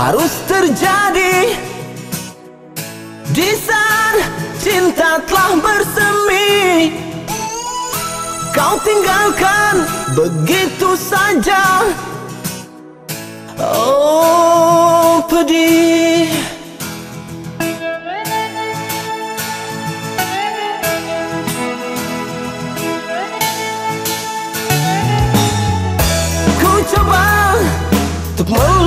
harus terjadi. Di saat cinta telah bersemi Kau tinggalkan begitu saja. Oh pedih. Ku coba untuk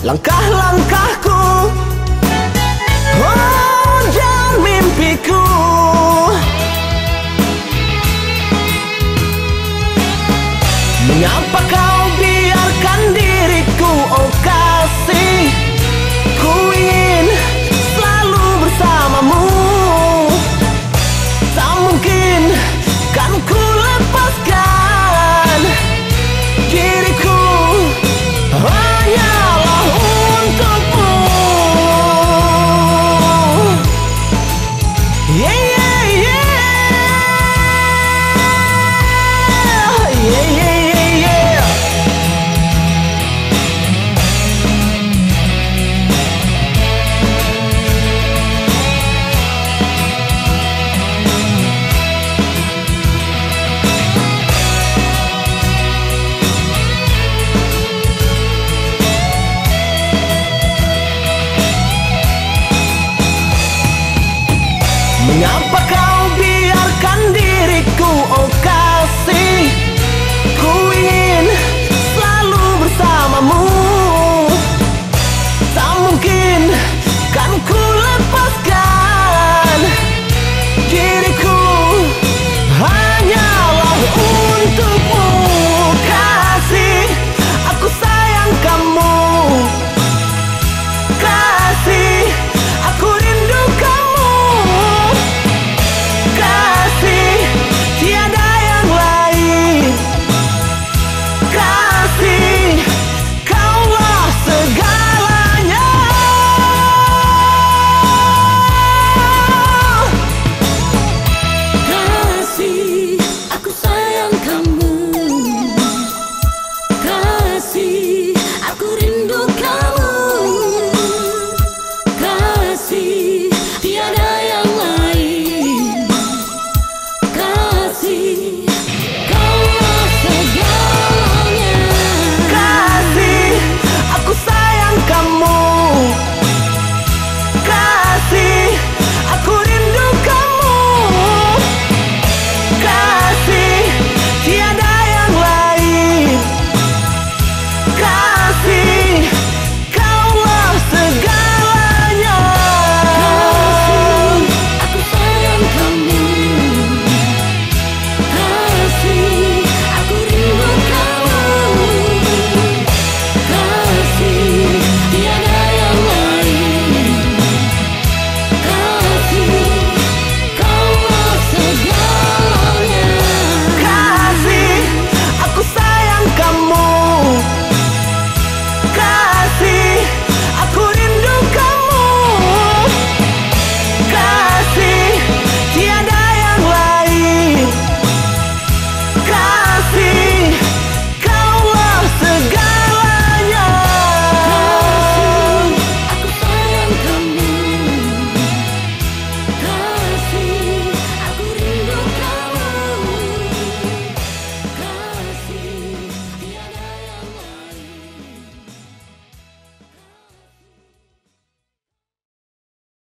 Langkah-langkahku Oh dan mimpiku.